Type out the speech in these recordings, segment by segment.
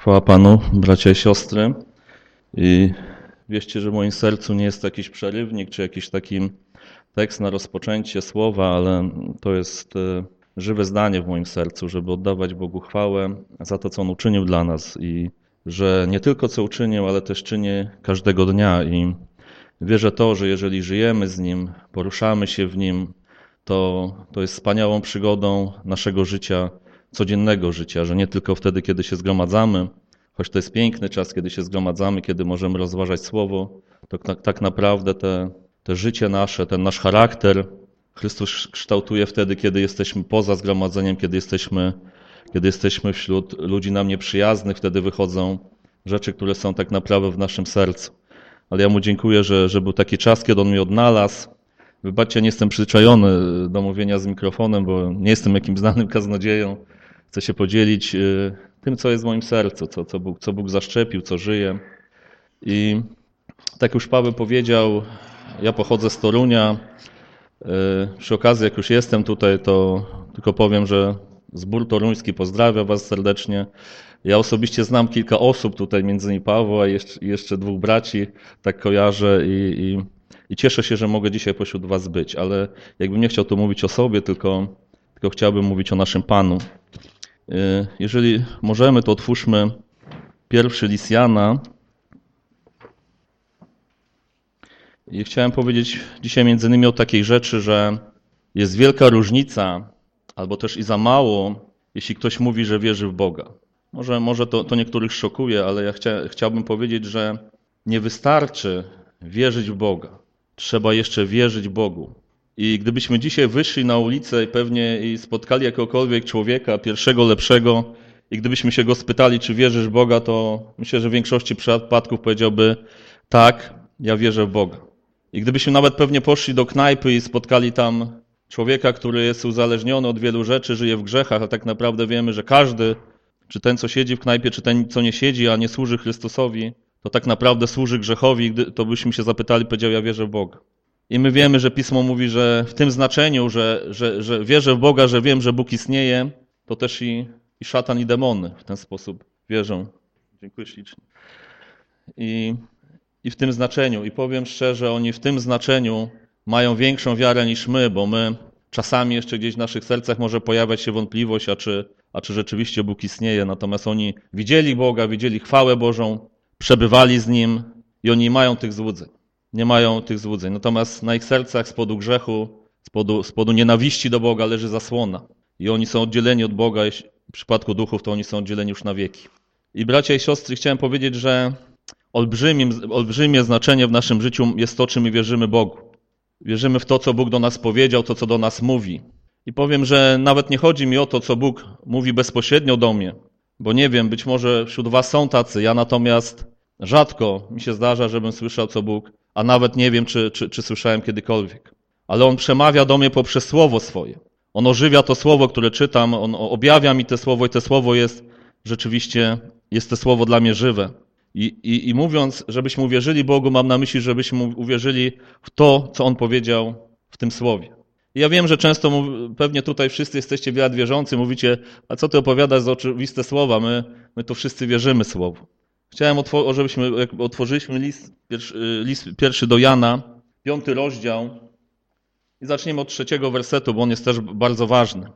Chwała Panu, bracia i siostry. I wierzcie, że w moim sercu nie jest jakiś przerywnik, czy jakiś taki tekst na rozpoczęcie słowa, ale to jest e, żywe zdanie w moim sercu, żeby oddawać Bogu chwałę za to, co On uczynił dla nas i że nie tylko co uczynił, ale też czyni każdego dnia i wierzę to, że jeżeli żyjemy z Nim, poruszamy się w Nim, to, to jest wspaniałą przygodą naszego życia, codziennego życia, że nie tylko wtedy, kiedy się zgromadzamy, choć to jest piękny czas, kiedy się zgromadzamy, kiedy możemy rozważać Słowo, to tak, tak naprawdę te, te życie nasze, ten nasz charakter Chrystus kształtuje wtedy, kiedy jesteśmy poza zgromadzeniem, kiedy jesteśmy, kiedy jesteśmy wśród ludzi nam nieprzyjaznych, wtedy wychodzą rzeczy, które są tak naprawdę w naszym sercu. Ale ja Mu dziękuję, że, że był taki czas, kiedy On mnie odnalazł. Wybaczcie, nie jestem przyzwyczajony do mówienia z mikrofonem, bo nie jestem jakimś znanym kaznodzieją. Chcę się podzielić y, tym, co jest w moim sercu, co, co, Bóg, co Bóg zaszczepił, co żyje. I tak już Paweł powiedział, ja pochodzę z Torunia. Y, przy okazji, jak już jestem tutaj, to tylko powiem, że zbór toruński pozdrawia Was serdecznie. Ja osobiście znam kilka osób tutaj, między innymi Pawła i jeszcze, jeszcze dwóch braci, tak kojarzę i, i, i, cieszę się, że mogę dzisiaj pośród Was być, ale jakbym nie chciał tu mówić o sobie, tylko, tylko chciałbym mówić o naszym Panu. Y, jeżeli możemy, to otwórzmy pierwszy list Jana. I chciałem powiedzieć dzisiaj między innymi o takiej rzeczy, że jest wielka różnica, albo też i za mało, jeśli ktoś mówi, że wierzy w Boga. Może, może to, to niektórych szokuje, ale ja chcia, chciałbym powiedzieć, że nie wystarczy wierzyć w Boga. Trzeba jeszcze wierzyć Bogu. I gdybyśmy dzisiaj wyszli na ulicę i pewnie spotkali jakiegokolwiek człowieka, pierwszego, lepszego, i gdybyśmy się go spytali, czy wierzysz w Boga, to myślę, że w większości przypadków powiedziałby tak, ja wierzę w Boga. I gdybyśmy nawet pewnie poszli do knajpy i spotkali tam człowieka, który jest uzależniony od wielu rzeczy, żyje w grzechach, a tak naprawdę wiemy, że każdy, czy ten, co siedzi w knajpie, czy ten, co nie siedzi, a nie służy Chrystusowi, to tak naprawdę służy grzechowi, to byśmy się zapytali, powiedział, ja wierzę w Boga. I my wiemy, że Pismo mówi, że w tym znaczeniu, że, że, że wierzę w Boga, że wiem, że Bóg istnieje, to też i, i szatan, i demony w ten sposób wierzą. Dziękuję ślicznie. I, I w tym znaczeniu, i powiem szczerze, oni w tym znaczeniu mają większą wiarę niż my, bo my czasami jeszcze gdzieś w naszych sercach może pojawiać się wątpliwość, a czy, a czy rzeczywiście Bóg istnieje. Natomiast oni widzieli Boga, widzieli chwałę Bożą, przebywali z Nim i oni mają tych złudzeń nie mają tych złudzeń. Natomiast na ich sercach z powodu grzechu, z powodu nienawiści do Boga leży zasłona. I oni są oddzieleni od Boga. W przypadku duchów to oni są oddzieleni już na wieki. I bracia i siostry, chciałem powiedzieć, że olbrzymim, olbrzymie znaczenie w naszym życiu jest to, czy my wierzymy Bogu. Wierzymy w to, co Bóg do nas powiedział, to, co do nas mówi. I powiem, że nawet nie chodzi mi o to, co Bóg mówi bezpośrednio do mnie, bo nie wiem, być może wśród Was są tacy. Ja natomiast rzadko mi się zdarza, żebym słyszał, co Bóg a nawet nie wiem, czy, czy, czy słyszałem kiedykolwiek. Ale On przemawia do mnie poprzez słowo swoje. On ożywia to słowo, które czytam, on objawia mi to słowo i to słowo jest rzeczywiście, jest to słowo dla mnie żywe. I, i, I mówiąc, żebyśmy uwierzyli Bogu, mam na myśli, żebyśmy uwierzyli w to, co On powiedział w tym słowie. Ja wiem, że często pewnie tutaj wszyscy jesteście wiele wierzący, mówicie, a co ty opowiadasz za oczywiste słowa? My, my to wszyscy wierzymy słowu. Chciałem, żebyśmy otworzyliśmy list pierwszy, list pierwszy do Jana, piąty rozdział i zaczniemy od trzeciego wersetu, bo on jest też bardzo ważny.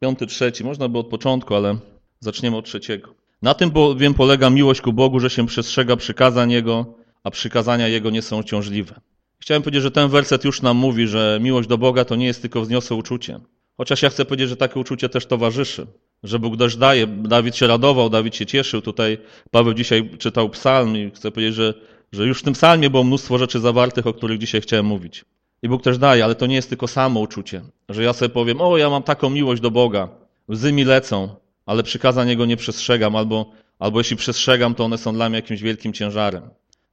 Piąty, trzeci, można by od początku, ale zaczniemy od trzeciego. Na tym bowiem polega miłość ku Bogu, że się przestrzega przykazań Jego, a przykazania Jego nie są ciążliwe. Chciałem powiedzieć, że ten werset już nam mówi, że miłość do Boga to nie jest tylko wzniosłe uczucie. Chociaż ja chcę powiedzieć, że takie uczucie też towarzyszy że Bóg też daje. Dawid się radował, Dawid się cieszył. Tutaj Paweł dzisiaj czytał psalm i chcę powiedzieć, że, że już w tym psalmie było mnóstwo rzeczy zawartych, o których dzisiaj chciałem mówić. I Bóg też daje, ale to nie jest tylko samo uczucie, że ja sobie powiem, o ja mam taką miłość do Boga, łzy mi lecą, ale przykazań Jego nie przestrzegam, albo, albo jeśli przestrzegam, to one są dla mnie jakimś wielkim ciężarem.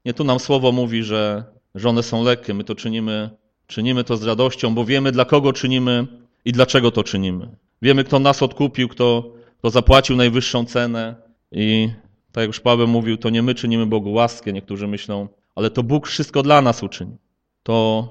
Nie, tu nam słowo mówi, że, że one są lekkie, my to czynimy, czynimy to z radością, bo wiemy dla kogo czynimy i dlaczego to czynimy. Wiemy, kto nas odkupił, kto, kto zapłacił najwyższą cenę i tak jak już Paweł mówił, to nie my czynimy Bogu łaskę, niektórzy myślą, ale to Bóg wszystko dla nas uczynił. To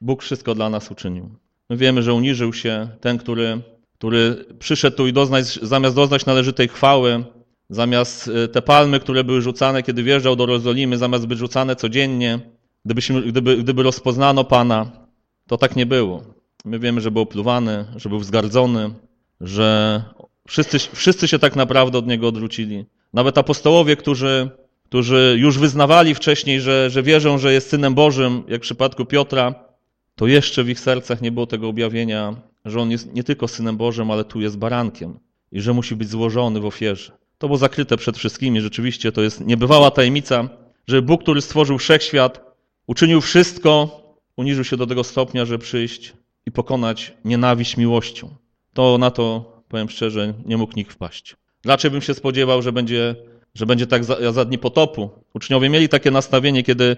Bóg wszystko dla nas uczynił. My wiemy, że uniżył się ten, który, który przyszedł tu i doznać, zamiast doznać należytej chwały, zamiast y, te palmy, które były rzucane, kiedy wjeżdżał do Jerozolimy, zamiast być rzucane codziennie, gdybyśmy, gdyby, gdyby rozpoznano Pana, to tak nie było. My wiemy, że był opluwany, że był wzgardzony, że wszyscy, wszyscy się tak naprawdę od Niego odwrócili. Nawet apostołowie, którzy, którzy już wyznawali wcześniej, że, że wierzą, że jest Synem Bożym, jak w przypadku Piotra, to jeszcze w ich sercach nie było tego objawienia, że On jest nie tylko Synem Bożym, ale tu jest barankiem i że musi być złożony w ofierze. To było zakryte przed wszystkimi. Rzeczywiście to jest niebywała tajemnica, że Bóg, który stworzył wszechświat, uczynił wszystko, uniżył się do tego stopnia, że przyjść i pokonać nienawiść miłością. To na to, powiem szczerze, nie mógł nikt wpaść. Raczej bym się spodziewał, że będzie, że będzie tak za, za dni potopu. Uczniowie mieli takie nastawienie, kiedy,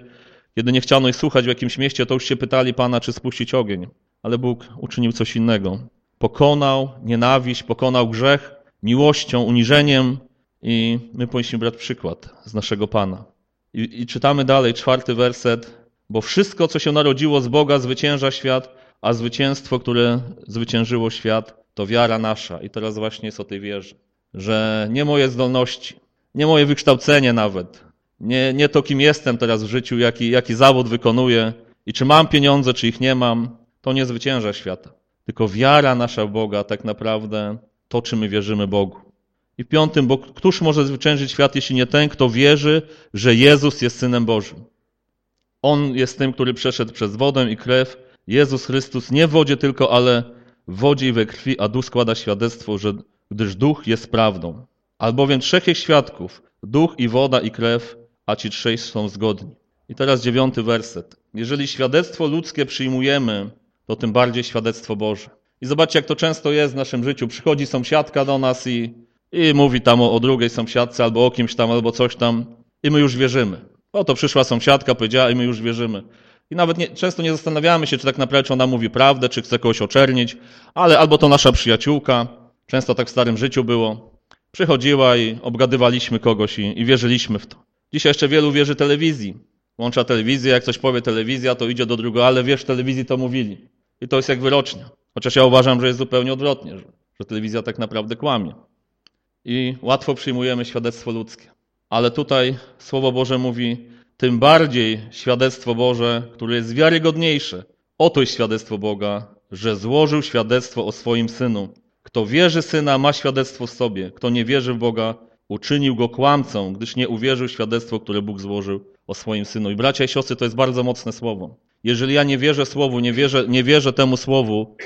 kiedy nie chciano ich słuchać w jakimś mieście, to już się pytali Pana, czy spuścić ogień. Ale Bóg uczynił coś innego. Pokonał nienawiść, pokonał grzech miłością, uniżeniem i my powinniśmy brać przykład z naszego Pana. I, I czytamy dalej, czwarty werset. Bo wszystko, co się narodziło z Boga, zwycięża świat, a zwycięstwo, które zwyciężyło świat, to wiara nasza. I teraz właśnie jest o tej wierze. Że nie moje zdolności, nie moje wykształcenie nawet, nie, nie to, kim jestem teraz w życiu, jaki, jaki zawód wykonuję i czy mam pieniądze, czy ich nie mam, to nie zwycięża świata. Tylko wiara nasza Boga, tak naprawdę to, czy my wierzymy Bogu. I piątym, bo któż może zwyciężyć świat, jeśli nie ten, kto wierzy, że Jezus jest Synem Bożym. On jest tym, który przeszedł przez wodę i krew. Jezus Chrystus nie w wodzie tylko, ale wodzie i we krwi, a duch składa świadectwo, że gdyż duch jest prawdą. Albowiem trzech jest świadków, duch i woda i krew, a ci trzej są zgodni. I teraz dziewiąty werset. Jeżeli świadectwo ludzkie przyjmujemy, to tym bardziej świadectwo Boże. I zobaczcie, jak to często jest w naszym życiu. Przychodzi sąsiadka do nas i, i mówi tam o, o drugiej sąsiadce, albo o kimś tam, albo coś tam, i my już wierzymy. O, to przyszła sąsiadka, powiedziała, i my już wierzymy. I nawet nie, często nie zastanawiamy się, czy tak naprawdę czy ona mówi prawdę, czy chce kogoś oczernić, ale albo to nasza przyjaciółka, często tak w starym życiu było, przychodziła i obgadywaliśmy kogoś i, i wierzyliśmy w to. Dzisiaj jeszcze wielu wierzy telewizji. Włącza telewizję, jak coś powie telewizja, to idzie do drugiego, ale wiesz, telewizji to mówili. I to jest jak wyrocznia. Chociaż ja uważam, że jest zupełnie odwrotnie, że, że telewizja tak naprawdę kłamie. I łatwo przyjmujemy świadectwo ludzkie. Ale tutaj Słowo Boże mówi, tym bardziej świadectwo Boże, które jest wiarygodniejsze. Oto jest świadectwo Boga, że złożył świadectwo o swoim Synu. Kto wierzy Syna, ma świadectwo w sobie. Kto nie wierzy w Boga, uczynił go kłamcą, gdyż nie uwierzył świadectwo, które Bóg złożył o swoim Synu. I bracia i siostry, to jest bardzo mocne słowo. Jeżeli ja nie wierzę Słowu, nie wierzę, nie wierzę temu Słowu,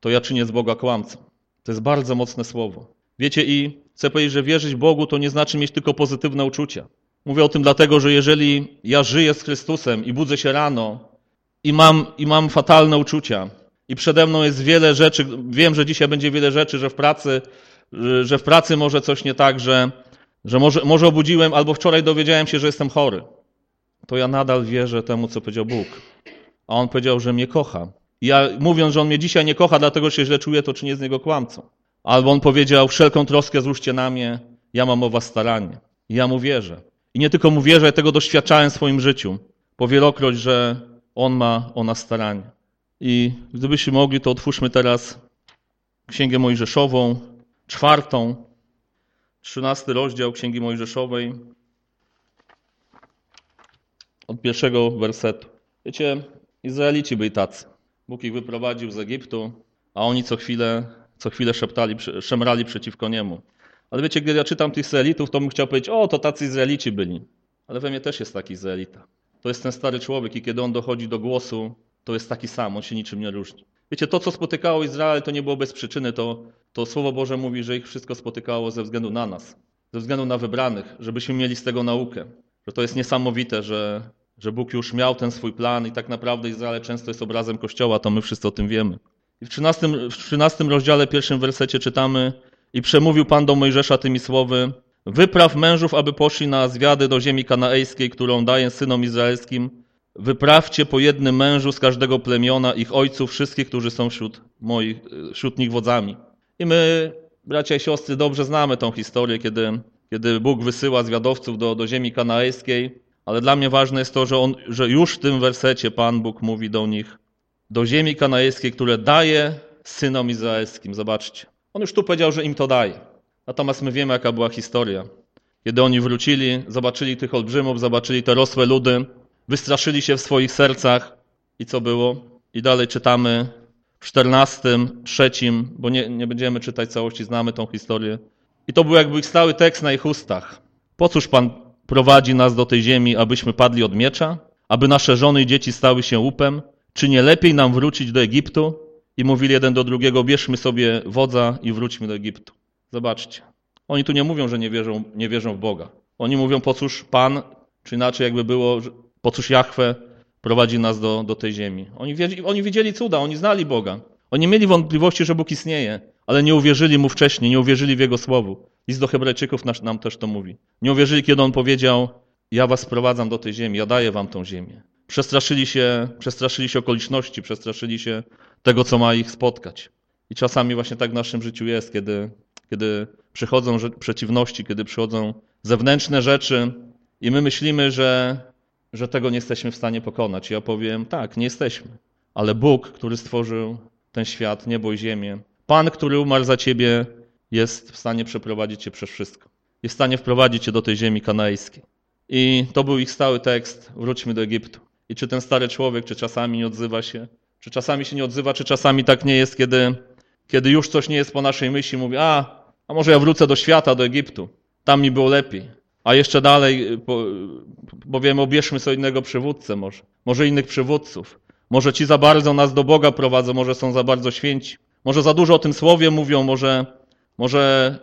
to ja czynię z Boga kłamcą. To jest bardzo mocne słowo. Wiecie, i chcę powiedzieć, że wierzyć Bogu to nie znaczy mieć tylko pozytywne uczucia. Mówię o tym dlatego, że jeżeli ja żyję z Chrystusem i budzę się rano i mam, i mam fatalne uczucia i przede mną jest wiele rzeczy, wiem, że dzisiaj będzie wiele rzeczy, że w pracy, że w pracy może coś nie tak, że, że może, może obudziłem albo wczoraj dowiedziałem się, że jestem chory, to ja nadal wierzę temu, co powiedział Bóg. A On powiedział, że mnie kocha. I ja mówiąc, że On mnie dzisiaj nie kocha, dlatego się źle czuję, to czynię z Niego kłamcą. Albo On powiedział, wszelką troskę złóżcie na mnie, ja mam o was staranie. I ja Mu wierzę. I nie tylko mu wierzę, ja tego doświadczałem w swoim życiu. Powielokroć, że On ma o nas staranie. I gdybyśmy mogli, to otwórzmy teraz Księgę Mojżeszową, czwartą, trzynasty rozdział Księgi Mojżeszowej, od pierwszego wersetu. Wiecie, Izraelici byli tacy. Bóg ich wyprowadził z Egiptu, a oni co chwilę, co chwilę szeptali, szemrali przeciwko Niemu. Ale wiecie, gdy ja czytam tych Izraelitów, to bym chciał powiedzieć, o, to tacy Izraelici byli. Ale we mnie też jest taki Izraelita. To jest ten stary człowiek i kiedy on dochodzi do głosu, to jest taki sam, on się niczym nie różni. Wiecie, to co spotykało Izrael, to nie było bez przyczyny, to, to Słowo Boże mówi, że ich wszystko spotykało ze względu na nas, ze względu na wybranych, żebyśmy mieli z tego naukę. Że to jest niesamowite, że, że Bóg już miał ten swój plan i tak naprawdę Izrael często jest obrazem Kościoła, to my wszyscy o tym wiemy. I w 13, w 13 rozdziale, pierwszym wersecie czytamy, i przemówił Pan do Mojżesza tymi słowy: Wypraw mężów, aby poszli na zwiady do ziemi kanaejskiej, którą daję synom izraelskim. Wyprawcie po jednym mężu z każdego plemiona ich ojców, wszystkich, którzy są wśród, moich, wśród nich wodzami. I my, bracia i siostry, dobrze znamy tą historię, kiedy, kiedy Bóg wysyła zwiadowców do, do ziemi kanaejskiej, ale dla mnie ważne jest to, że, on, że już w tym wersecie Pan Bóg mówi do nich, do ziemi kanaejskiej, które daje synom izraelskim. Zobaczcie. On już tu powiedział, że im to daje. Natomiast my wiemy, jaka była historia. Kiedy oni wrócili, zobaczyli tych olbrzymów, zobaczyli te rosłe ludy, wystraszyli się w swoich sercach i co było? I dalej czytamy w 14, trzecim, bo nie, nie będziemy czytać całości, znamy tą historię. I to był jakby stały tekst na ich ustach. Po cóż Pan prowadzi nas do tej ziemi, abyśmy padli od miecza? Aby nasze żony i dzieci stały się łupem? Czy nie lepiej nam wrócić do Egiptu? I mówili jeden do drugiego, bierzmy sobie wodza i wróćmy do Egiptu. Zobaczcie. Oni tu nie mówią, że nie wierzą, nie wierzą w Boga. Oni mówią, po cóż Pan, czy inaczej jakby było, po cóż Jahwe prowadzi nas do, do tej ziemi. Oni, oni widzieli cuda, oni znali Boga. Oni mieli wątpliwości, że Bóg istnieje, ale nie uwierzyli Mu wcześniej, nie uwierzyli w Jego słowu. List do Hebrajczyków nam też to mówi. Nie uwierzyli, kiedy On powiedział, ja was sprowadzam do tej ziemi, ja daję wam tą ziemię. Przestraszyli się, przestraszyli się okoliczności, przestraszyli się tego, co ma ich spotkać. I czasami właśnie tak w naszym życiu jest, kiedy, kiedy przychodzą przeciwności, kiedy przychodzą zewnętrzne rzeczy i my myślimy, że, że tego nie jesteśmy w stanie pokonać. Ja powiem, tak, nie jesteśmy. Ale Bóg, który stworzył ten świat, niebo i ziemię, Pan, który umarł za ciebie, jest w stanie przeprowadzić cię przez wszystko. Jest w stanie wprowadzić cię do tej ziemi kanajskiej. I to był ich stały tekst, wróćmy do Egiptu. I czy ten stary człowiek, czy czasami nie odzywa się, czy czasami się nie odzywa, czy czasami tak nie jest, kiedy, kiedy już coś nie jest po naszej myśli, mówi, a, a może ja wrócę do świata, do Egiptu, tam mi było lepiej. A jeszcze dalej, bo wiemy, obierzmy sobie innego przywódcę może, może innych przywódców. Może ci za bardzo nas do Boga prowadzą, może są za bardzo święci. Może za dużo o tym słowie mówią, może, może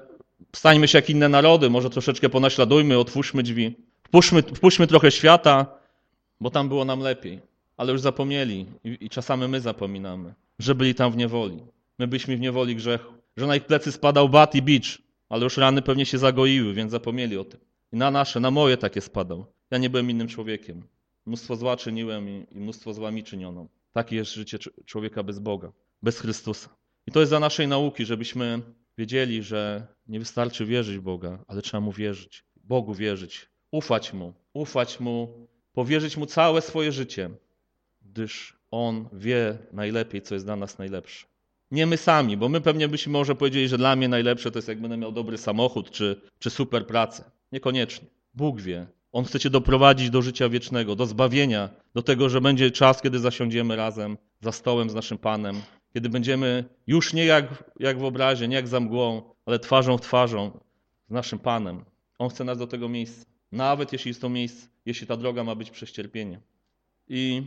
stańmy się jak inne narody, może troszeczkę ponaśladujmy, otwórzmy drzwi. Wpuśćmy, wpuśćmy trochę świata, bo tam było nam lepiej. Ale już zapomnieli i, i czasami my zapominamy, że byli tam w niewoli. My byliśmy w niewoli grzechu. Że na ich plecy spadał bat i bicz, ale już rany pewnie się zagoiły, więc zapomnieli o tym. I na nasze, na moje takie spadał. Ja nie byłem innym człowiekiem. Mnóstwo zła czyniłem i, i mnóstwo zła mi czyniono. Takie jest życie człowieka bez Boga, bez Chrystusa. I to jest za naszej nauki, żebyśmy wiedzieli, że nie wystarczy wierzyć Boga, ale trzeba Mu wierzyć. Bogu wierzyć, ufać Mu, ufać Mu, powierzyć Mu całe swoje życie, gdyż On wie najlepiej, co jest dla nas najlepsze. Nie my sami, bo my pewnie byśmy może powiedzieli, że dla mnie najlepsze to jest jak będę miał dobry samochód czy, czy super pracę. Niekoniecznie. Bóg wie. On chce cię doprowadzić do życia wiecznego, do zbawienia, do tego, że będzie czas, kiedy zasiądziemy razem za stołem z naszym Panem, kiedy będziemy już nie jak, jak w obrazie, nie jak za mgłą, ale twarzą w twarzą z naszym Panem. On chce nas do tego miejsca nawet jeśli jest to miejsce, jeśli ta droga ma być przez cierpienie. I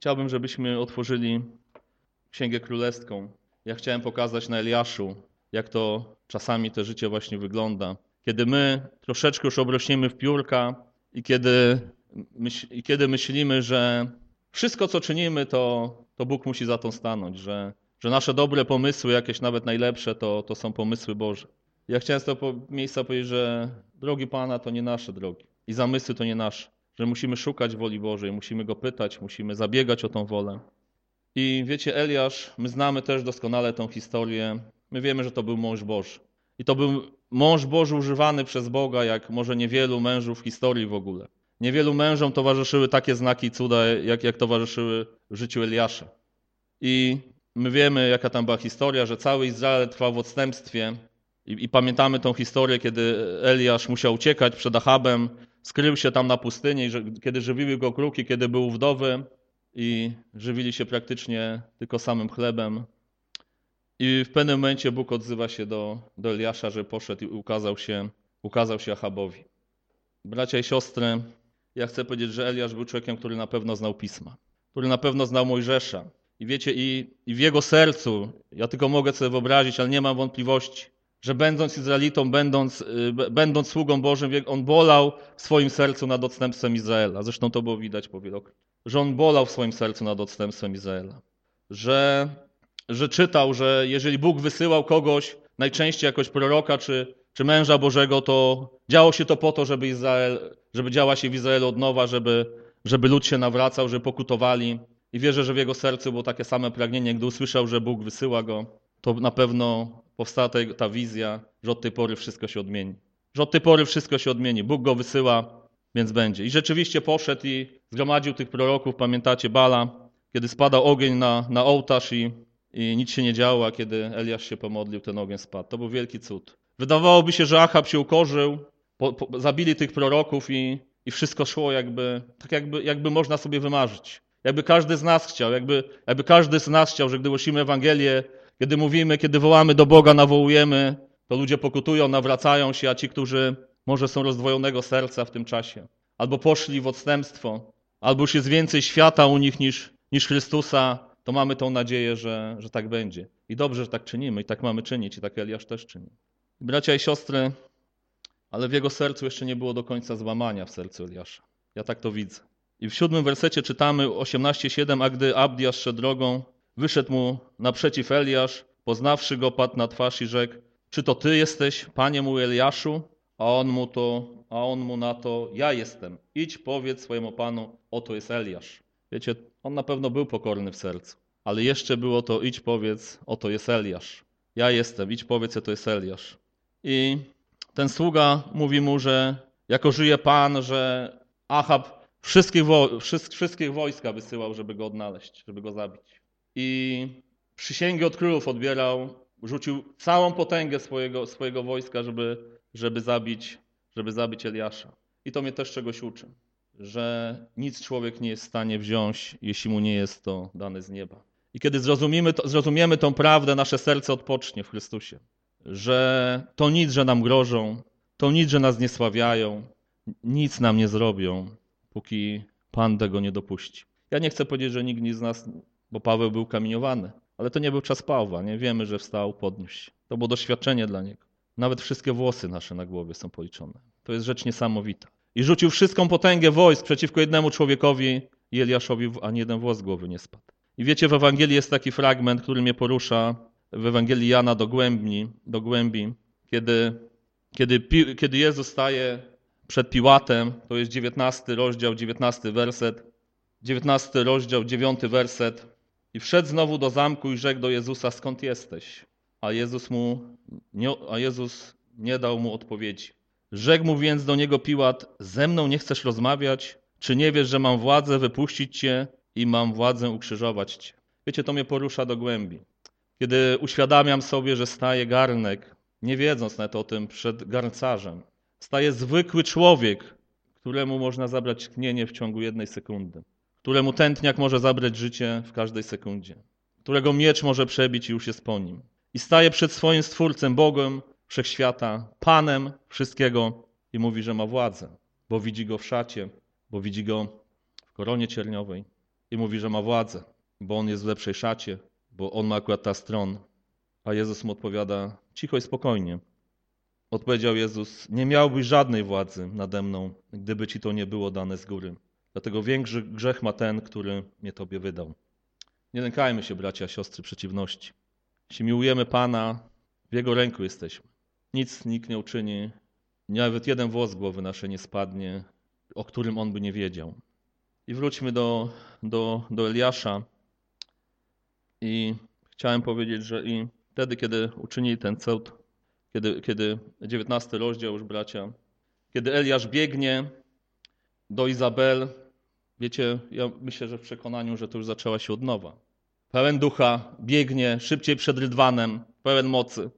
chciałbym, żebyśmy otworzyli Księgę Królewską. Ja chciałem pokazać na Eliaszu, jak to czasami to życie właśnie wygląda. Kiedy my troszeczkę już obrośniemy w piórka i kiedy, myśl, i kiedy myślimy, że wszystko, co czynimy, to, to Bóg musi za to stanąć, że, że nasze dobre pomysły, jakieś nawet najlepsze, to, to są pomysły Boże. Ja chciałem z tego miejsca powiedzieć, że drogi Pana to nie nasze drogi i zamysły to nie nasze, że musimy szukać woli Bożej, musimy Go pytać, musimy zabiegać o tą wolę. I wiecie, Eliasz, my znamy też doskonale tą historię. My wiemy, że to był mąż Boży. I to był mąż Boży używany przez Boga, jak może niewielu mężów w historii w ogóle. Niewielu mężom towarzyszyły takie znaki i cuda, jak, jak towarzyszyły w życiu Eliasza. I my wiemy, jaka tam była historia, że cały Izrael trwał w odstępstwie, i, I, pamiętamy tą historię, kiedy Eliasz musiał uciekać przed Achabem, skrył się tam na pustyni, kiedy żywiły go kruki, kiedy był wdowy i żywili się praktycznie tylko samym chlebem. I w pewnym momencie Bóg odzywa się do, do Eliasza, że poszedł i ukazał się, ukazał się Achabowi. Bracia i siostry, ja chcę powiedzieć, że Eliasz był człowiekiem, który na pewno znał pisma, który na pewno znał Mojżesza. I wiecie, i, i w jego sercu, ja tylko mogę sobie wyobrazić, ale nie mam wątpliwości, że będąc Izraelitą, będąc, y, będąc sługą Bożym, on bolał w swoim sercu nad odstępstwem Izraela. Zresztą to było widać powielokroć. Że on bolał w swoim sercu nad odstępstwem Izraela. Że, że czytał, że jeżeli Bóg wysyłał kogoś, najczęściej jakoś proroka czy, czy męża Bożego, to działo się to po to, żeby, Izrael, żeby działa się w Izraelu od nowa, żeby, żeby lud się nawracał, żeby pokutowali. I wierzę, że w jego sercu było takie same pragnienie, gdy usłyszał, że Bóg wysyła go, to na pewno powstała ta, ta wizja, że od tej pory wszystko się odmieni. Że od tej pory wszystko się odmieni. Bóg go wysyła, więc będzie. I rzeczywiście poszedł i zgromadził tych proroków, pamiętacie Bala, kiedy spadał ogień na, na ołtarz i, i nic się nie działo, a kiedy Eliasz się pomodlił, ten ogień spadł. To był wielki cud. Wydawałoby się, że Achab się ukorzył, po, po, zabili tych proroków i, i wszystko szło jakby, tak jakby, jakby można sobie wymarzyć. Jakby każdy z nas chciał, jakby, jakby każdy z nas chciał, że gdy głosimy Ewangelię, kiedy mówimy, kiedy wołamy do Boga, nawołujemy, to ludzie pokutują, nawracają się, a ci, którzy może są rozdwojonego serca w tym czasie, albo poszli w odstępstwo, albo już jest więcej świata u nich niż, niż Chrystusa, to mamy tą nadzieję, że, że tak będzie. I dobrze, że tak czynimy i tak mamy czynić i tak Eliasz też czyni. Bracia i siostry, ale w jego sercu jeszcze nie było do końca złamania w sercu Eliasza. Ja tak to widzę. I w siódmym wersecie czytamy 18:7, a gdy Abdiasz szedł drogą, wyszedł mu naprzeciw Eliasz, poznawszy go, padł na twarz i rzekł, czy to ty jesteś, panie mój Eliaszu? A on mu to, a on mu na to, ja jestem. Idź, powiedz swojemu panu, oto jest Eliasz. Wiecie, on na pewno był pokorny w sercu, ale jeszcze było to, idź, powiedz, oto jest Eliasz. Ja jestem, idź, powiedz, oto jest Eliasz. I ten sługa mówi mu, że jako żyje Pan, że Achab wszystkich, wszystkich wojska wysyłał, żeby go odnaleźć, żeby go zabić. I przysięgi od królów odbierał, rzucił całą potęgę swojego, swojego wojska, żeby, żeby, zabić, żeby zabić Eliasza. I to mnie też czegoś uczy, że nic człowiek nie jest w stanie wziąć, jeśli mu nie jest to dane z nieba. I kiedy zrozumiemy, to, zrozumiemy tą prawdę, nasze serce odpocznie w Chrystusie że to nic, że nam grożą, to nic, że nas nie sławiają, nic nam nie zrobią, póki Pan tego nie dopuści. Ja nie chcę powiedzieć, że nikt z nas, bo Paweł był kamieniowany, ale to nie był czas Pawła, nie wiemy, że wstał, podniósł się. To było doświadczenie dla niego. Nawet wszystkie włosy nasze na głowie są policzone. To jest rzecz niesamowita. I rzucił wszystką potęgę wojsk przeciwko jednemu człowiekowi i Eliaszowi ani jeden włos z głowy nie spadł. I wiecie, w Ewangelii jest taki fragment, który mnie porusza, w Ewangelii Jana do głębi, do głębi kiedy, kiedy, kiedy Jezus staje przed Piłatem, to jest 19 rozdział, 19 werset, 19 rozdział, 9 werset. I wszedł znowu do zamku i rzekł do Jezusa, skąd jesteś? A Jezus, mu nie, a Jezus nie dał mu odpowiedzi. Rzekł mu więc do niego Piłat, ze mną nie chcesz rozmawiać? Czy nie wiesz, że mam władzę wypuścić cię i mam władzę ukrzyżować cię? Wiecie, to mnie porusza do głębi. Kiedy uświadamiam sobie, że staje garnek, nie wiedząc nawet o tym przed garncarzem, staje zwykły człowiek, któremu można zabrać tchnienie w ciągu jednej sekundy, któremu tętniak może zabrać życie w każdej sekundzie, którego miecz może przebić i już jest po nim. I staje przed swoim Stwórcem, Bogiem Wszechświata, Panem wszystkiego i mówi, że ma władzę, bo widzi go w szacie, bo widzi go w koronie cierniowej i mówi, że ma władzę, bo on jest w lepszej szacie, bo on ma akurat ta stron. A Jezus mu odpowiada, cicho i spokojnie. Odpowiedział Jezus, nie miałbyś żadnej władzy nade mną, gdyby ci to nie było dane z góry. Dlatego większy grzech ma ten, który mnie tobie wydał. Nie lękajmy się, bracia, siostry, przeciwności. Jeśli miłujemy Pana, w Jego ręku jesteśmy. Nic nikt nie uczyni, nawet jeden włos głowy naszej nie spadnie, o którym On by nie wiedział. I wróćmy do, do, do Eliasza. I chciałem powiedzieć, że i wtedy, kiedy uczynili ten cud, kiedy, kiedy 19 rozdział już bracia, kiedy Eliasz biegnie do Izabel, wiecie, ja myślę, że w przekonaniu, że to już zaczęła się od nowa. Pełen ducha, biegnie szybciej przed rydwanem, pełen mocy,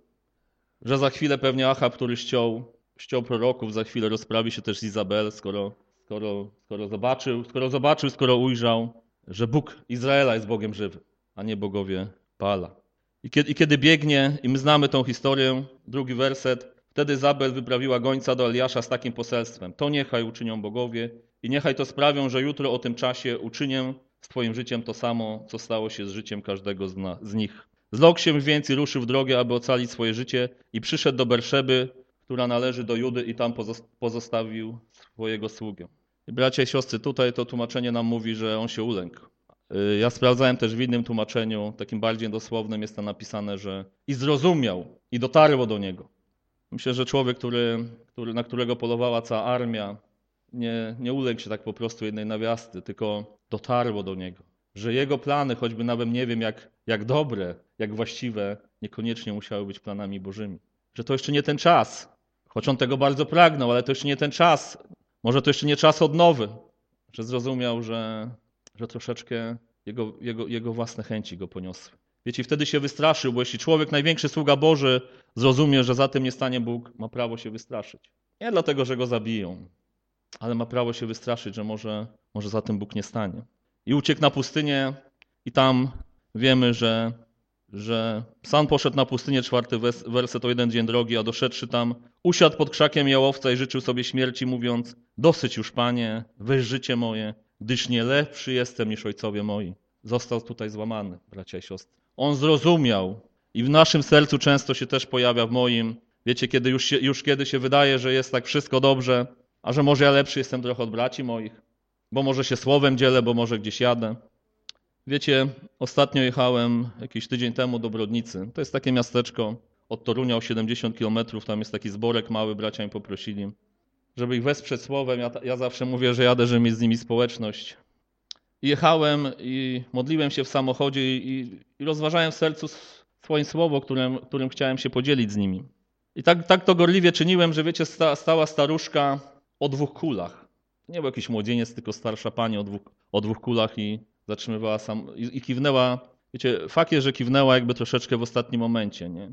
że za chwilę pewnie Achab, który ściął, ściął proroków, za chwilę rozprawi się też z Izabel, skoro, skoro, skoro zobaczył, skoro zobaczył, skoro ujrzał, że Bóg Izraela jest Bogiem żywym a nie bogowie Pala. I kiedy, I kiedy biegnie, i my znamy tą historię, drugi werset, wtedy Zabel wyprawiła gońca do Eliasza z takim poselstwem. To niechaj uczynią bogowie i niechaj to sprawią, że jutro o tym czasie uczynię z twoim życiem to samo, co stało się z życiem każdego z, nich. Zlokł się więc i ruszył w drogę, aby ocalić swoje życie i przyszedł do Berszeby, która należy do Judy i tam pozostawił swojego sługę. Bracia i siostry, tutaj to tłumaczenie nam mówi, że on się ulękł. Y, ja sprawdzałem też w innym tłumaczeniu, takim bardziej dosłownym, jest tam napisane, że i zrozumiał, i dotarło do niego. Myślę, że człowiek, który, który, na którego polowała cała armia, nie, nie uległ się tak po prostu jednej nawiasty, tylko dotarło do niego. Że jego plany, choćby nawet nie wiem jak, jak dobre, jak właściwe, niekoniecznie musiały być planami Bożymi. Że to jeszcze nie ten czas. Choć on tego bardzo pragnął, ale to jeszcze nie ten czas. Może to jeszcze nie czas odnowy. Że zrozumiał, że że troszeczkę jego, jego, jego własne chęci go poniosły. Wiecie, wtedy się wystraszył, bo jeśli człowiek, największy sługa Boży, zrozumie, że za tym nie stanie Bóg, ma prawo się wystraszyć. Nie dlatego, że go zabiją, ale ma prawo się wystraszyć, że może, może za tym Bóg nie stanie. I uciekł na pustynię i tam wiemy, że, że Sam poszedł na pustynię, czwarty werset o jeden dzień drogi, a doszedłszy tam, usiadł pod krzakiem jałowca i życzył sobie śmierci, mówiąc, dosyć już, Panie, weź życie moje, gdyż nie lepszy jestem niż ojcowie moi. Został tutaj złamany, bracia i siostry. On zrozumiał i w naszym sercu często się też pojawia, w moim, wiecie, kiedy już, się, już kiedy się wydaje, że jest tak wszystko dobrze, a że może ja lepszy jestem trochę od braci moich, bo może się słowem dzielę, bo może gdzieś jadę. Wiecie, ostatnio jechałem jakiś tydzień temu do Brodnicy. To jest takie miasteczko od Torunia o 70 kilometrów. Tam jest taki zborek mały, bracia mi poprosili, żeby ich wesprzeć słowem. Ja, ja zawsze mówię, że jadę, żeby mieć z nimi społeczność. I jechałem i modliłem się w samochodzie i, i rozważałem w sercu swoje słowo, którym, którym chciałem się podzielić z nimi. I tak, tak to gorliwie czyniłem, że wiecie, sta, stała staruszka o dwóch kulach. Nie był jakiś młodzieniec, tylko starsza pani o dwóch, o dwóch kulach i zatrzymywała sam i, i kiwnęła. Wiecie, fakt jest, że kiwnęła jakby troszeczkę w ostatnim momencie, nie?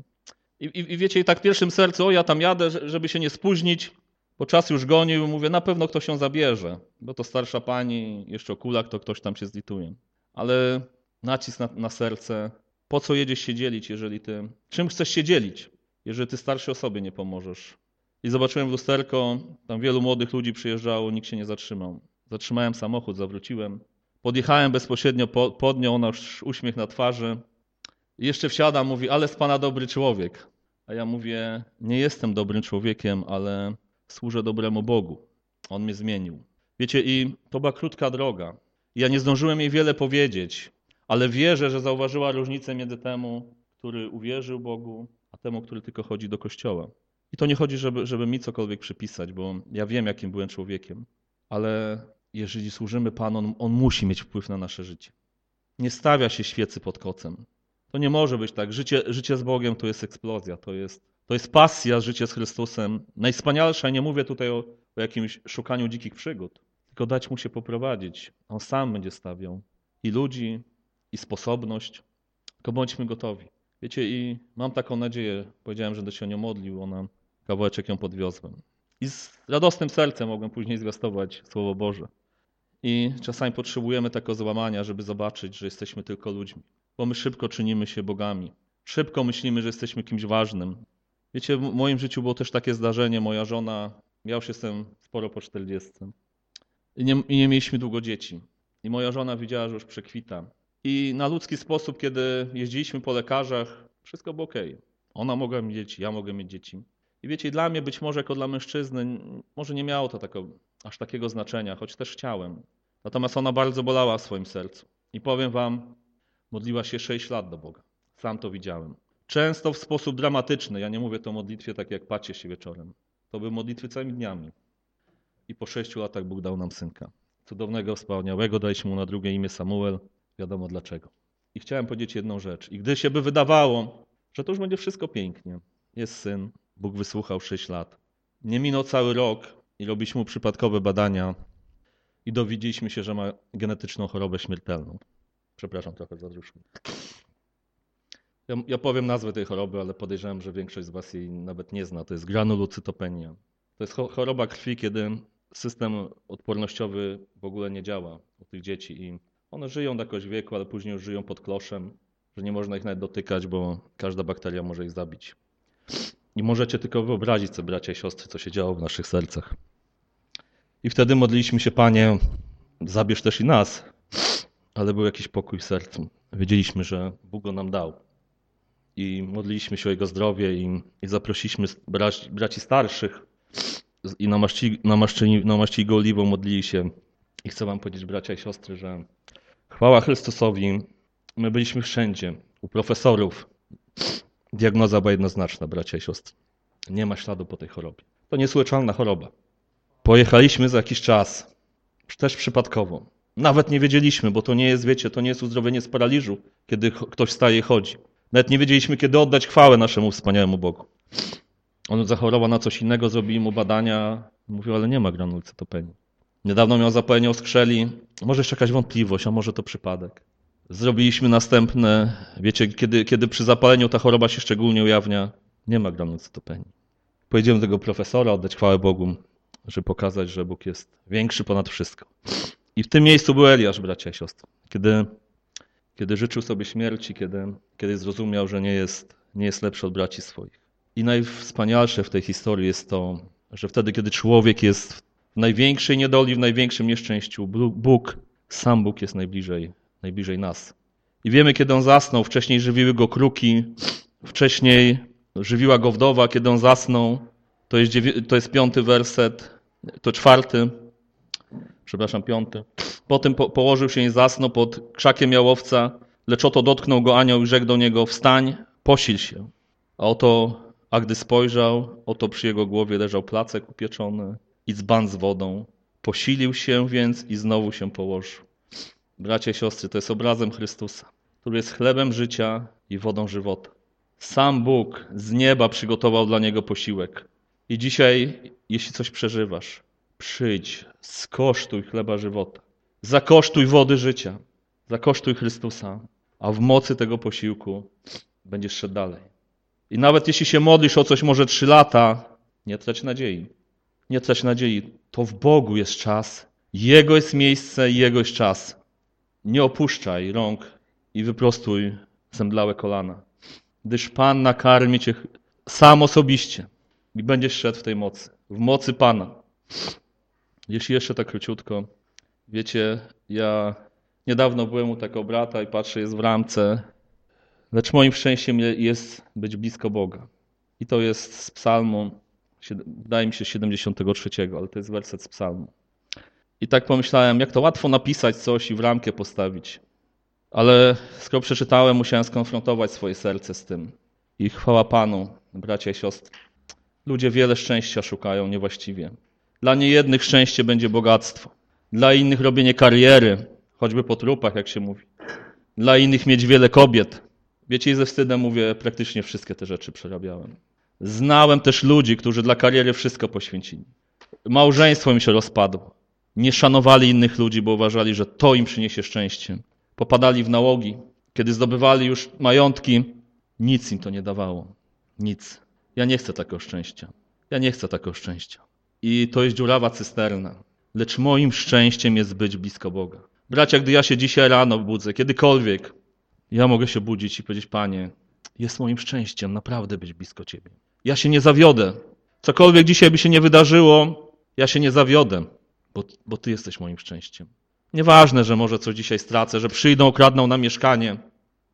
I, i, I, wiecie, i tak w pierwszym sercu, o ja tam jadę, żeby się nie spóźnić, bo czas już gonił, mówię, na pewno ktoś się zabierze, bo to starsza pani, jeszcze o kulach, to ktoś tam się zlituje. Ale nacisk na, na serce, po co jedziesz się dzielić, jeżeli ty, czym chcesz się dzielić, jeżeli ty starszej osobie nie pomożesz? I zobaczyłem w lusterko, tam wielu młodych ludzi przyjeżdżało, nikt się nie zatrzymał. Zatrzymałem samochód, zawróciłem. Podjechałem bezpośrednio pod nią, ona już uśmiech na twarzy. I jeszcze wsiada, mówi, ale z pana dobry człowiek. A ja mówię, nie jestem dobrym człowiekiem, ale służę dobremu Bogu. On mnie zmienił. Wiecie, i to była krótka droga. Ja nie zdążyłem jej wiele powiedzieć, ale wierzę, że zauważyła różnicę między temu, który uwierzył Bogu, a temu, który tylko chodzi do kościoła. I to nie chodzi, żeby, żeby mi cokolwiek przypisać, bo ja wiem, jakim byłem człowiekiem, ale jeżeli służymy Panu, on, on musi mieć wpływ na nasze życie. Nie stawia się świecy pod kocem. To nie może być tak. Życie, życie z Bogiem to jest eksplozja, to jest, to jest pasja, życie z Chrystusem. Najwspanialsza, nie mówię tutaj o, o jakimś szukaniu dzikich przygód, tylko dać Mu się poprowadzić. On sam będzie stawiał i ludzi, i sposobność. Tylko bądźmy gotowi. Wiecie, i mam taką nadzieję, powiedziałem, że do się o nią modlił, ona kawałeczek ją podwiozłem. I z radosnym sercem mogłem później zwiastować Słowo Boże. I czasami potrzebujemy takiego złamania, żeby zobaczyć, że jesteśmy tylko ludźmi. Bo my szybko czynimy się bogami. Szybko myślimy, że jesteśmy kimś ważnym. Wiecie, w moim życiu było też takie zdarzenie. Moja żona, ja już jestem sporo po 40. I nie, i nie mieliśmy długo dzieci. I moja żona widziała, że już przekwita. I na ludzki sposób, kiedy jeździliśmy po lekarzach, wszystko było ok. Ona mogła mieć dzieci, ja mogę mieć dzieci. I wiecie, dla mnie być może jako dla mężczyzny, może nie miało to tako, aż takiego znaczenia, choć też chciałem. Natomiast ona bardzo bolała w swoim sercu. I powiem wam, modliła się 6 lat do Boga. Sam to widziałem. Często w sposób dramatyczny. Ja nie mówię to o modlitwie tak jak patrzcie się wieczorem. To były modlitwy całymi dniami. I po sześciu latach Bóg dał nam synka. Cudownego, wspaniałego, daliśmy mu na drugie imię Samuel. Wiadomo dlaczego. I chciałem powiedzieć jedną rzecz. I gdy się by wydawało, że to już będzie wszystko pięknie. Jest syn, Bóg wysłuchał 6 lat. Nie minął cały rok i robiliśmy przypadkowe badania i dowiedzieliśmy się, że ma genetyczną chorobę śmiertelną. Przepraszam trochę za druszkę. Ja, ja, powiem nazwę tej choroby, ale podejrzewam, że większość z Was jej nawet nie zna. To jest granulocytopenia. To jest choroba krwi, kiedy system odpornościowy w ogóle nie działa u tych dzieci i one żyją do jakiegoś wieku, ale później już żyją pod kloszem, że nie można ich nawet dotykać, bo każda bakteria może ich zabić. I możecie tylko wyobrazić sobie, bracia i siostry, co się działo w naszych sercach. I wtedy modliliśmy się, Panie, zabierz też i nas, ale był jakiś pokój w sercu. Wiedzieliśmy, że Bóg go nam dał. I modliliśmy się o Jego zdrowie i, i zaprosiliśmy braci, braci starszych i namaścili go oliwą, modlili się. I chcę wam powiedzieć, bracia i siostry, że chwała Chrystusowi, my byliśmy wszędzie, u profesorów, Diagnoza była jednoznaczna, bracia i siostry. Nie ma śladu po tej chorobie. To niesłeczalna choroba. Pojechaliśmy za jakiś czas, też przypadkowo. Nawet nie wiedzieliśmy, bo to nie jest, wiecie, to nie jest uzdrowienie z paraliżu, kiedy ktoś staje i chodzi. Nawet nie wiedzieliśmy, kiedy oddać chwałę naszemu wspaniałemu Bogu. On zachorował na coś innego, zrobili mu badania. Mówił, ale nie ma granulcytopenii. Niedawno miał zapalenie skrzeli. Może jeszcze jakaś wątpliwość, a może to przypadek. Zrobiliśmy następne, wiecie, kiedy, kiedy przy zapaleniu ta choroba się szczególnie ujawnia, nie ma granulcytopenii. Pojedziemy do tego profesora, oddać chwałę Bogu, żeby pokazać, że Bóg jest większy ponad wszystko. I w tym miejscu był Eliasz, bracia i siostry. Kiedy, kiedy życzył sobie śmierci, kiedy, kiedy zrozumiał, że nie jest, nie jest lepszy od braci swoich. I najwspanialsze w tej historii jest to, że wtedy, kiedy człowiek jest w największej niedoli, w największym nieszczęściu, Bóg, sam Bóg jest najbliżej, najbliżej nas. I wiemy, kiedy on zasnął, wcześniej żywiły go kruki, wcześniej żywiła go wdowa, kiedy on zasnął. To jest, to jest piąty werset, to czwarty, przepraszam, piąty. Potem po, położył się i zasnął pod krzakiem jałowca, lecz oto dotknął go anioł i rzekł do niego, wstań, posil się. A oto, a gdy spojrzał, oto przy jego głowie leżał placek upieczony i dzban z wodą. Posilił się więc i znowu się położył. Bracia i siostry, to jest obrazem Chrystusa, który jest chlebem życia i wodą żywota. Sam Bóg z nieba przygotował dla niego posiłek. I dzisiaj, jeśli coś przeżywasz, przyjdź, skosztuj chleba żywota. Zakosztuj wody życia. Zakosztuj Chrystusa, a w mocy tego posiłku będziesz szedł dalej. I nawet jeśli się modlisz o coś może trzy lata, nie trać nadziei. Nie trać nadziei. To w Bogu jest czas. Jego jest miejsce, Jego jest czas. Nie opuszczaj rąk i wyprostuj zemdlałe kolana. Gdyż Pan nakarmi cię sam osobiście i będziesz szedł w tej mocy. W mocy Pana. Jeśli jeszcze tak króciutko. Wiecie, ja niedawno byłem u tego brata i patrzę, jest w ramce. Lecz moim szczęściem jest być blisko Boga. I to jest z psalmu, wydaje mi się 73, ale to jest werset z psalmu. I tak pomyślałem, jak to łatwo napisać coś i w ramkę postawić. Ale skoro przeczytałem, musiałem skonfrontować swoje serce z tym. I chwała Panu, bracia i siostry. Ludzie wiele szczęścia szukają niewłaściwie. Dla niejednych szczęście będzie bogactwo. Dla innych robienie kariery, choćby po trupach, jak się mówi. Dla innych mieć wiele kobiet. Wiecie, i ze wstydem mówię, praktycznie wszystkie te rzeczy przerabiałem. Znałem też ludzi, którzy dla kariery wszystko poświęcili. Małżeństwo mi się rozpadło. Nie szanowali innych ludzi, bo uważali, że to im przyniesie szczęście. Popadali w nałogi. Kiedy zdobywali już majątki, nic im to nie dawało. Nic. Ja nie chcę takiego szczęścia. Ja nie chcę takiego szczęścia. I to jest dziurawa cysterna. Lecz moim szczęściem jest być blisko Boga. Bracia, gdy ja się dzisiaj rano budzę, kiedykolwiek, ja mogę się budzić i powiedzieć, Panie, jest moim szczęściem naprawdę być blisko Ciebie. Ja się nie zawiodę. Cokolwiek dzisiaj by się nie wydarzyło, ja się nie zawiodę, bo, bo Ty jesteś moim szczęściem. Nieważne, że może coś dzisiaj stracę, że przyjdą, okradną na mieszkanie.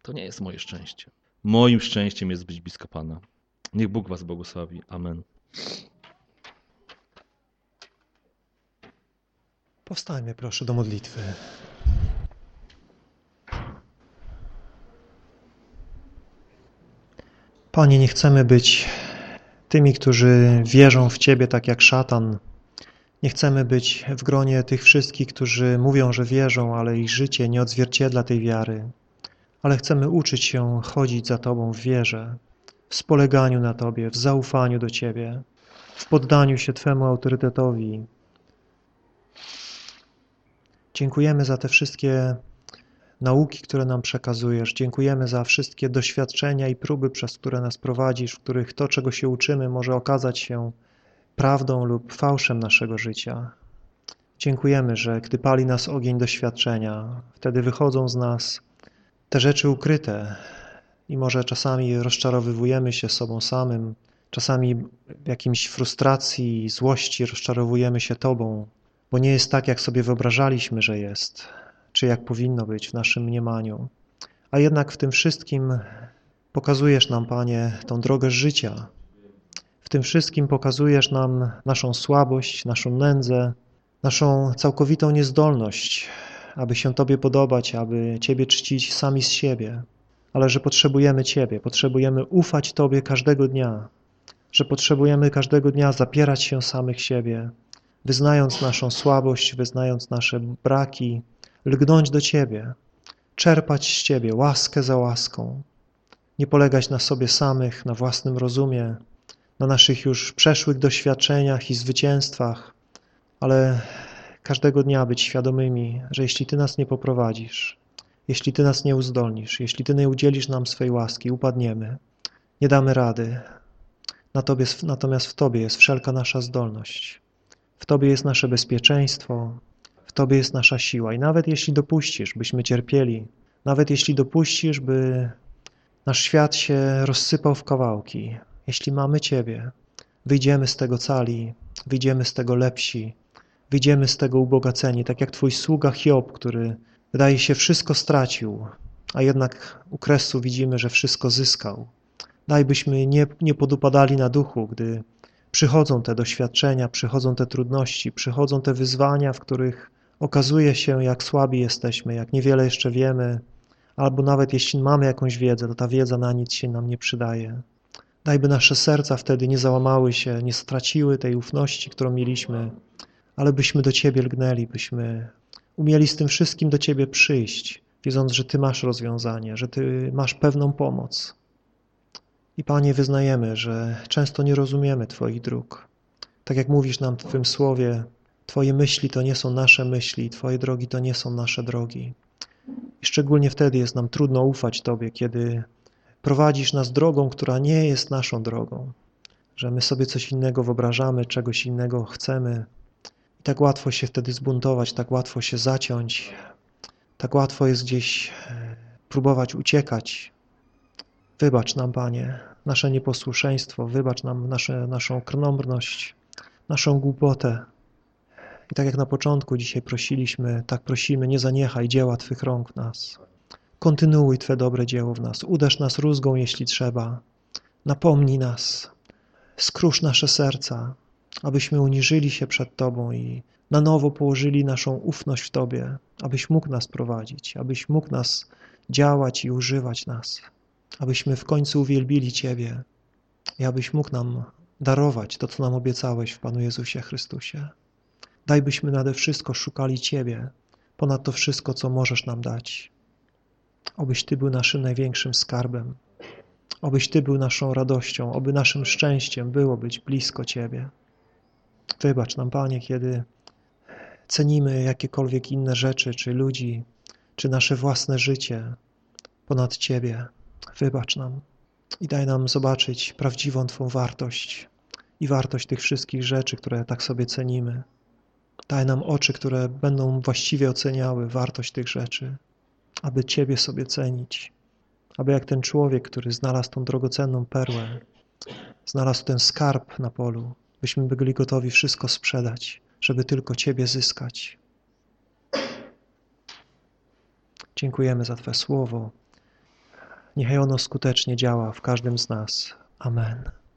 To nie jest moje szczęście. Moim szczęściem jest być blisko Pana. Niech Bóg Was błogosławi. Amen. Powstańmy proszę do modlitwy. Panie, nie chcemy być tymi, którzy wierzą w Ciebie tak jak szatan. Nie chcemy być w gronie tych wszystkich, którzy mówią, że wierzą, ale ich życie nie odzwierciedla tej wiary. Ale chcemy uczyć się chodzić za Tobą w wierze, w spoleganiu na Tobie, w zaufaniu do Ciebie, w poddaniu się Twemu autorytetowi. Dziękujemy za te wszystkie nauki, które nam przekazujesz. Dziękujemy za wszystkie doświadczenia i próby, przez które nas prowadzisz, w których to, czego się uczymy, może okazać się prawdą lub fałszem naszego życia. Dziękujemy, że gdy pali nas ogień doświadczenia, wtedy wychodzą z nas te rzeczy ukryte i może czasami rozczarowywujemy się sobą samym, czasami w jakimś frustracji, złości rozczarowujemy się Tobą, bo nie jest tak, jak sobie wyobrażaliśmy, że jest, czy jak powinno być w naszym mniemaniu. A jednak w tym wszystkim pokazujesz nam, Panie, tą drogę życia. W tym wszystkim pokazujesz nam naszą słabość, naszą nędzę, naszą całkowitą niezdolność, aby się Tobie podobać, aby Ciebie czcić sami z siebie, ale że potrzebujemy Ciebie, potrzebujemy ufać Tobie każdego dnia, że potrzebujemy każdego dnia zapierać się samych siebie, wyznając naszą słabość, wyznając nasze braki, lgnąć do Ciebie, czerpać z Ciebie łaskę za łaską, nie polegać na sobie samych, na własnym rozumie, na naszych już przeszłych doświadczeniach i zwycięstwach, ale każdego dnia być świadomymi, że jeśli Ty nas nie poprowadzisz, Jeśli Ty nas nie uzdolnisz, jeśli Ty nie udzielisz nam swej łaski, upadniemy, nie damy rady. Natomiast w Tobie jest wszelka nasza zdolność. W Tobie jest nasze bezpieczeństwo, w Tobie jest nasza siła. I nawet jeśli dopuścisz, byśmy cierpieli, nawet jeśli dopuścisz, by nasz świat się rozsypał w kawałki, jeśli mamy Ciebie, wyjdziemy z tego cali, wyjdziemy z tego lepsi, wyjdziemy z tego ubogaceni, tak jak Twój sługa Hiob, który wydaje się wszystko stracił, a jednak u kresu widzimy, że wszystko zyskał. Daj byśmy nie, nie podupadali na duchu, gdy przychodzą te doświadczenia, przychodzą te trudności, przychodzą te wyzwania, w których okazuje się, jak słabi jesteśmy, jak niewiele jeszcze wiemy, albo nawet jeśli mamy jakąś wiedzę, to ta wiedza na nic się nam nie przydaje. Daj, by nasze serca wtedy nie załamały się, nie straciły tej ufności, którą mieliśmy, ale byśmy do Ciebie lgnęli, byśmy umieli z tym wszystkim do Ciebie przyjść, wiedząc, że Ty masz rozwiązanie, że Ty masz pewną pomoc. I Panie, wyznajemy, że często nie rozumiemy Twoich dróg. Tak jak mówisz nam w Twym słowie, Twoje myśli to nie są nasze myśli, Twoje drogi to nie są nasze drogi. I szczególnie wtedy jest nam trudno ufać Tobie, kiedy prowadzisz nas drogą, która nie jest naszą drogą, że my sobie coś innego wyobrażamy, czegoś innego chcemy. I tak łatwo się wtedy zbuntować, tak łatwo się zaciąć, tak łatwo jest gdzieś e, próbować uciekać. Wybacz nam, Panie, nasze nieposłuszeństwo, wybacz nam nasze, naszą krnąbrność, naszą głupotę. I tak jak na początku dzisiaj prosiliśmy, tak prosimy, nie zaniechaj dzieła Twych rąk w nas. Kontynuuj Twe dobre dzieło w nas. Uderz nas rózgą, jeśli trzeba. Napomnij nas. Skrusz nasze serca, abyśmy uniżyli się przed Tobą i na nowo położyli naszą ufność w Tobie, abyś mógł nas prowadzić, abyś mógł nas działać i używać nas, abyśmy w końcu uwielbili Ciebie i abyś mógł nam darować to, co nam obiecałeś w Panu Jezusie Chrystusie. Daj, byśmy nade wszystko szukali Ciebie, ponad to wszystko, co możesz nam dać. Obyś Ty był naszym największym skarbem. Obyś Ty był naszą radością, oby naszym szczęściem było być blisko Ciebie. Wybacz nam, Panie, kiedy cenimy jakiekolwiek inne rzeczy, czy ludzi, czy nasze własne życie ponad Ciebie. Wybacz nam i daj nam zobaczyć prawdziwą Twą wartość i wartość tych wszystkich rzeczy, które tak sobie cenimy. Daj nam oczy, które będą właściwie oceniały wartość tych rzeczy aby Ciebie sobie cenić, aby jak ten człowiek, który znalazł tą drogocenną perłę, znalazł ten skarb na polu, byśmy byli gotowi wszystko sprzedać, żeby tylko Ciebie zyskać. Dziękujemy za Twoje słowo. Niechaj ono skutecznie działa w każdym z nas. Amen.